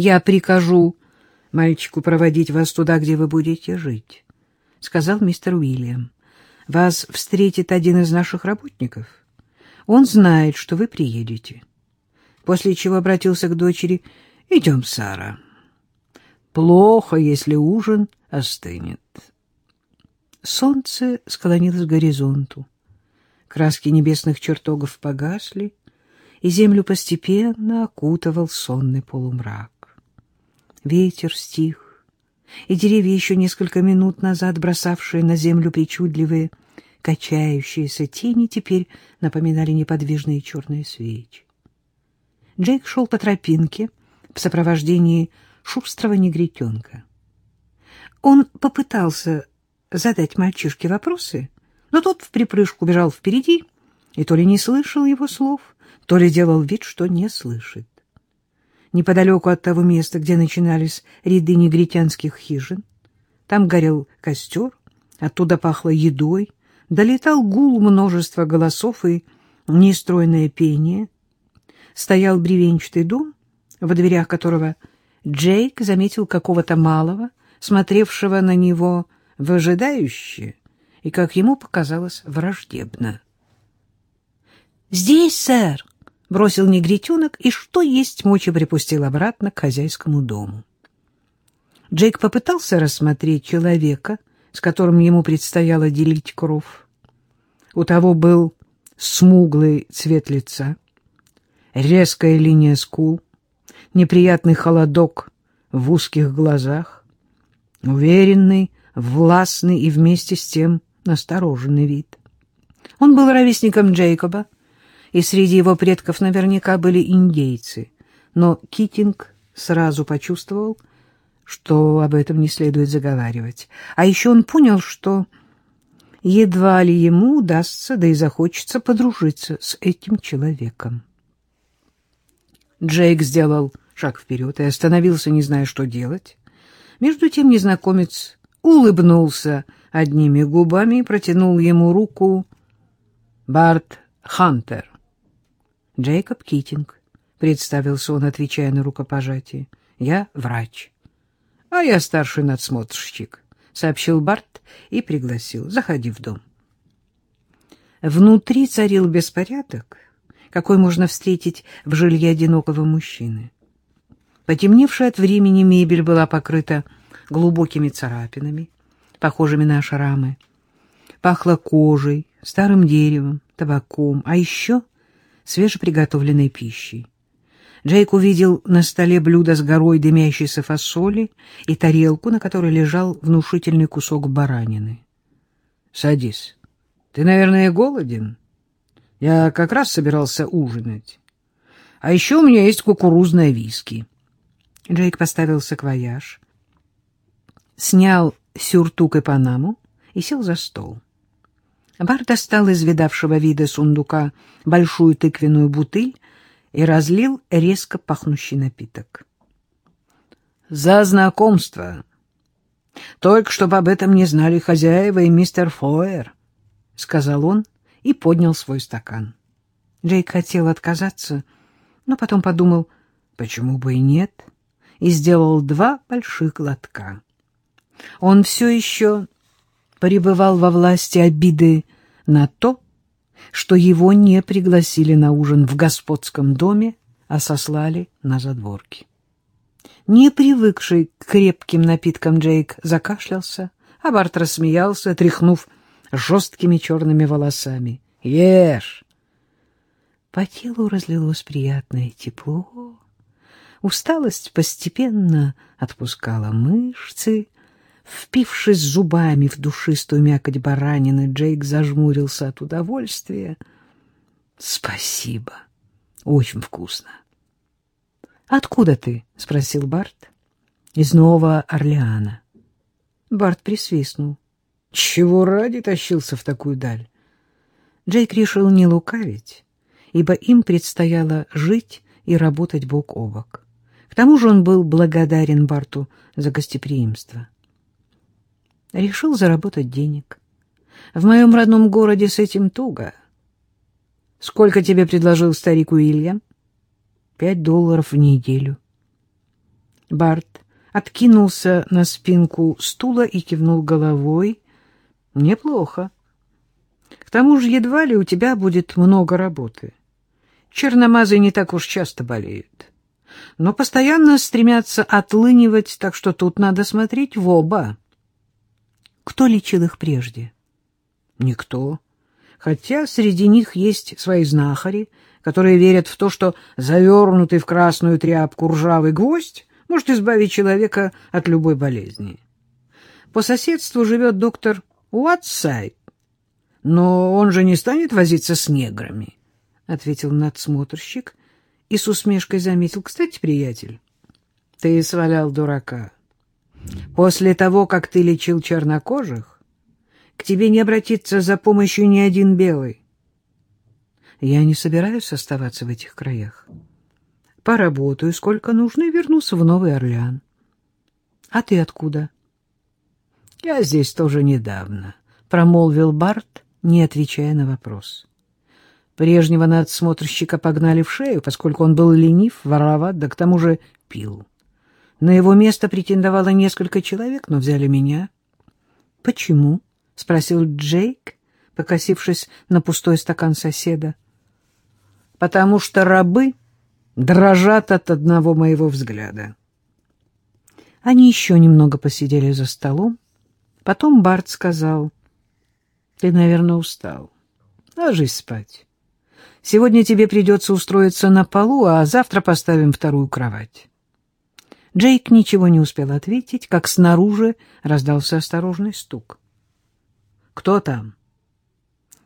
Я прикажу мальчику проводить вас туда, где вы будете жить, — сказал мистер Уильям. Вас встретит один из наших работников. Он знает, что вы приедете. После чего обратился к дочери. — Идем, Сара. Плохо, если ужин остынет. Солнце склонилось к горизонту. Краски небесных чертогов погасли, и землю постепенно окутывал сонный полумрак. Ветер стих, и деревья, еще несколько минут назад бросавшие на землю причудливые, качающиеся тени, теперь напоминали неподвижные черные свечи. Джейк шел по тропинке в сопровождении шустрого негритенка. Он попытался задать мальчишке вопросы, но тот в припрыжку бежал впереди и то ли не слышал его слов, то ли делал вид, что не слышит. Неподалеку от того места, где начинались ряды негритянских хижин, там горел костер, оттуда пахло едой, долетал гул множества голосов и нестройное пение. Стоял бревенчатый дом, во дверях которого Джейк заметил какого-то малого, смотревшего на него выжидающе и, как ему показалось, враждебно. «Здесь, сэр!» — бросил негритенок и, что есть мочи, припустил обратно к хозяйскому дому. Джейк попытался рассмотреть человека, с которым ему предстояло делить кров. У того был смуглый цвет лица, резкая линия скул, неприятный холодок в узких глазах, уверенный, властный и вместе с тем настороженный вид. Он был ровесником Джейкоба, и среди его предков наверняка были индейцы, но Китинг сразу почувствовал, что об этом не следует заговаривать. А еще он понял, что едва ли ему удастся, да и захочется подружиться с этим человеком. Джейк сделал шаг вперед и остановился, не зная, что делать. Между тем незнакомец улыбнулся одними губами и протянул ему руку Барт Хантер. Джейкоб Китинг, — представился он, отвечая на рукопожатие. — Я врач. — А я старший надсмотрщик, — сообщил Барт и пригласил. — Заходи в дом. Внутри царил беспорядок, какой можно встретить в жилье одинокого мужчины. Потемневшая от времени мебель была покрыта глубокими царапинами, похожими на шрамы. Пахло кожей, старым деревом, табаком, а еще свежеприготовленной пищей. Джейк увидел на столе блюдо с горой дымящейся фасоли и тарелку, на которой лежал внушительный кусок баранины. — Садись. Ты, наверное, голоден? Я как раз собирался ужинать. А еще у меня есть кукурузные виски. Джейк поставил саквояж, снял сюртук и панаму и сел за стол. Бар достал из видавшего вида сундука большую тыквенную бутыль и разлил резко пахнущий напиток. — За знакомство! Только чтобы об этом не знали хозяева и мистер Фоер, — сказал он и поднял свой стакан. Джейк хотел отказаться, но потом подумал, почему бы и нет, и сделал два больших глотка. Он все еще пребывал во власти обиды на то, что его не пригласили на ужин в господском доме, а сослали на задворки. Не привыкший к крепким напиткам Джейк закашлялся, а Барт рассмеялся, тряхнув жесткими черными волосами. «Ешь!» По телу разлилось приятное тепло. Усталость постепенно отпускала мышцы, Впившись зубами в душистую мякоть баранины, Джейк зажмурился от удовольствия. — Спасибо. Очень вкусно. — Откуда ты? — спросил Барт. — Из Нового Орлеана. Барт присвистнул. — Чего ради тащился в такую даль? Джейк решил не лукавить, ибо им предстояло жить и работать бок о бок. К тому же он был благодарен Барту за гостеприимство. Решил заработать денег. В моем родном городе с этим туго. Сколько тебе предложил старик Уильям? Пять долларов в неделю. Барт откинулся на спинку стула и кивнул головой. Неплохо. К тому же едва ли у тебя будет много работы. Черномазы не так уж часто болеют. Но постоянно стремятся отлынивать, так что тут надо смотреть в оба. Кто лечил их прежде? Никто. Хотя среди них есть свои знахари, которые верят в то, что завернутый в красную тряпку ржавый гвоздь может избавить человека от любой болезни. По соседству живет доктор Уатсайд, но он же не станет возиться с неграми, — ответил надсмотрщик и с усмешкой заметил. — Кстати, приятель, ты свалял дурака. После того, как ты лечил чернокожих, к тебе не обратится за помощью ни один белый. Я не собираюсь оставаться в этих краях. Поработаю сколько нужно и вернусь в Новый Орлеан. А ты откуда? Я здесь тоже недавно, — промолвил Барт, не отвечая на вопрос. Прежнего надсмотрщика погнали в шею, поскольку он был ленив, вороват, да к тому же пил. На его место претендовало несколько человек, но взяли меня. — Почему? — спросил Джейк, покосившись на пустой стакан соседа. — Потому что рабы дрожат от одного моего взгляда. Они еще немного посидели за столом. Потом Барт сказал, — Ты, наверное, устал. Ложись спать. Сегодня тебе придется устроиться на полу, а завтра поставим вторую кровать. Джейк ничего не успел ответить, как снаружи раздался осторожный стук. «Кто там?»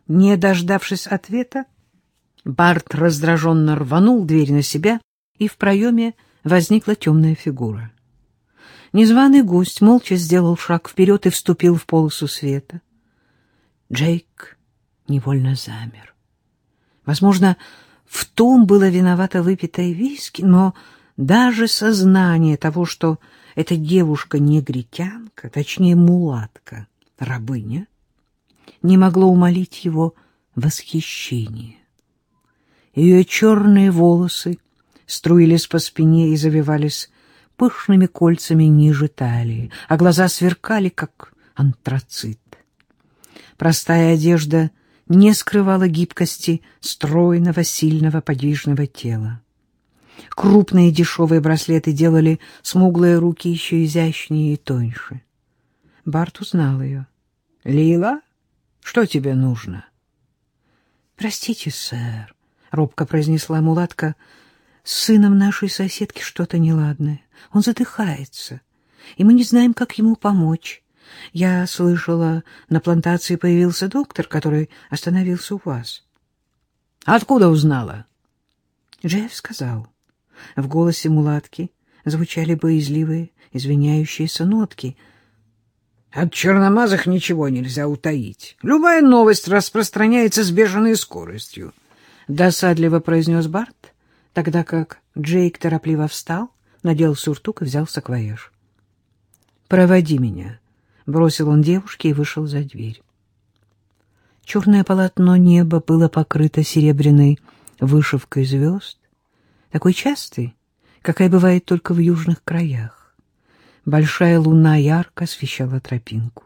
Не дождавшись ответа, Барт раздраженно рванул дверь на себя, и в проеме возникла темная фигура. Незваный гость молча сделал шаг вперед и вступил в полосу света. Джейк невольно замер. Возможно, в том было виновато выпитое виски, но даже сознание того, что эта девушка негритянка, точнее мулатка, рабыня, не могло умолить его восхищение. Ее черные волосы струились по спине и завивались пышными кольцами ниже талии, а глаза сверкали, как антрацит. Простая одежда не скрывала гибкости стройного, сильного, подвижного тела. Крупные дешевые браслеты делали смуглые руки еще изящнее и тоньше. Барт узнал ее. — Лила, что тебе нужно? — Простите, сэр, — робко произнесла мулатка, — с сыном нашей соседки что-то неладное. Он задыхается, и мы не знаем, как ему помочь. Я слышала, на плантации появился доктор, который остановился у вас. — Откуда узнала? Джефф сказал. В голосе мулатки звучали боязливые, извиняющиеся нотки. От черномазых ничего нельзя утаить. Любая новость распространяется с бешеной скоростью. Досадливо произнес Барт, тогда как Джейк торопливо встал, надел сюртук и взял саквояж. «Проводи меня», — бросил он девушке и вышел за дверь. Черное полотно неба было покрыто серебряной вышивкой звезд, такой частый, какая бывает только в южных краях. Большая луна ярко освещала тропинку.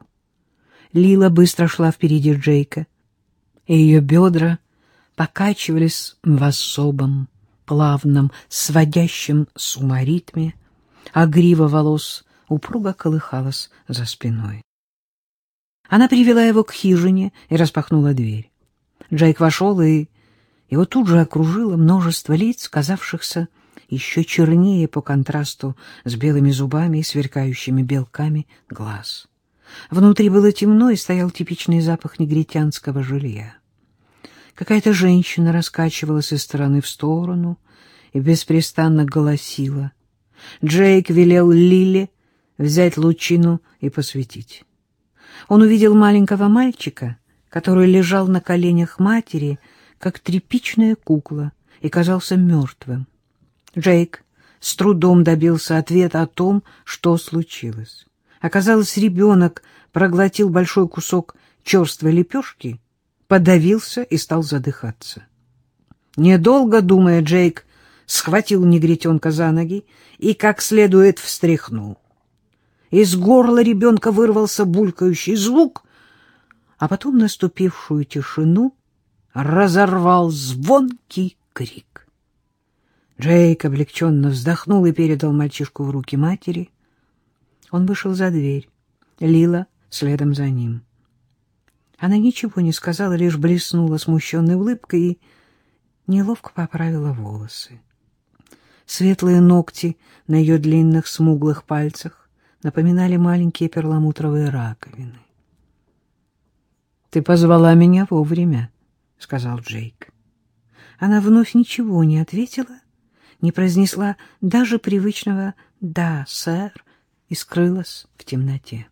Лила быстро шла впереди Джейка, и ее бедра покачивались в особом, плавном, сводящем с ума ритме, а грива волос упруго колыхалась за спиной. Она привела его к хижине и распахнула дверь. Джейк вошел и его тут же окружило множество лиц, казавшихся еще чернее по контрасту с белыми зубами и сверкающими белками глаз. Внутри было темно и стоял типичный запах негритянского жилья. Какая-то женщина раскачивалась из стороны в сторону и беспрестанно голосила. Джейк велел Лиле взять лучину и посветить. Он увидел маленького мальчика, который лежал на коленях матери, как тряпичная кукла, и казался мертвым. Джейк с трудом добился ответа о том, что случилось. Оказалось, ребенок проглотил большой кусок черствой лепешки, подавился и стал задыхаться. Недолго думая, Джейк схватил негритенка за ноги и как следует встряхнул. Из горла ребенка вырвался булькающий звук, а потом наступившую тишину разорвал звонкий крик. Джейк облегченно вздохнул и передал мальчишку в руки матери. Он вышел за дверь, Лила следом за ним. Она ничего не сказала, лишь блеснула смущенной улыбкой и неловко поправила волосы. Светлые ногти на ее длинных смуглых пальцах напоминали маленькие перламутровые раковины. — Ты позвала меня вовремя, — сказал Джейк. Она вновь ничего не ответила, не произнесла даже привычного «да, сэр» и скрылась в темноте.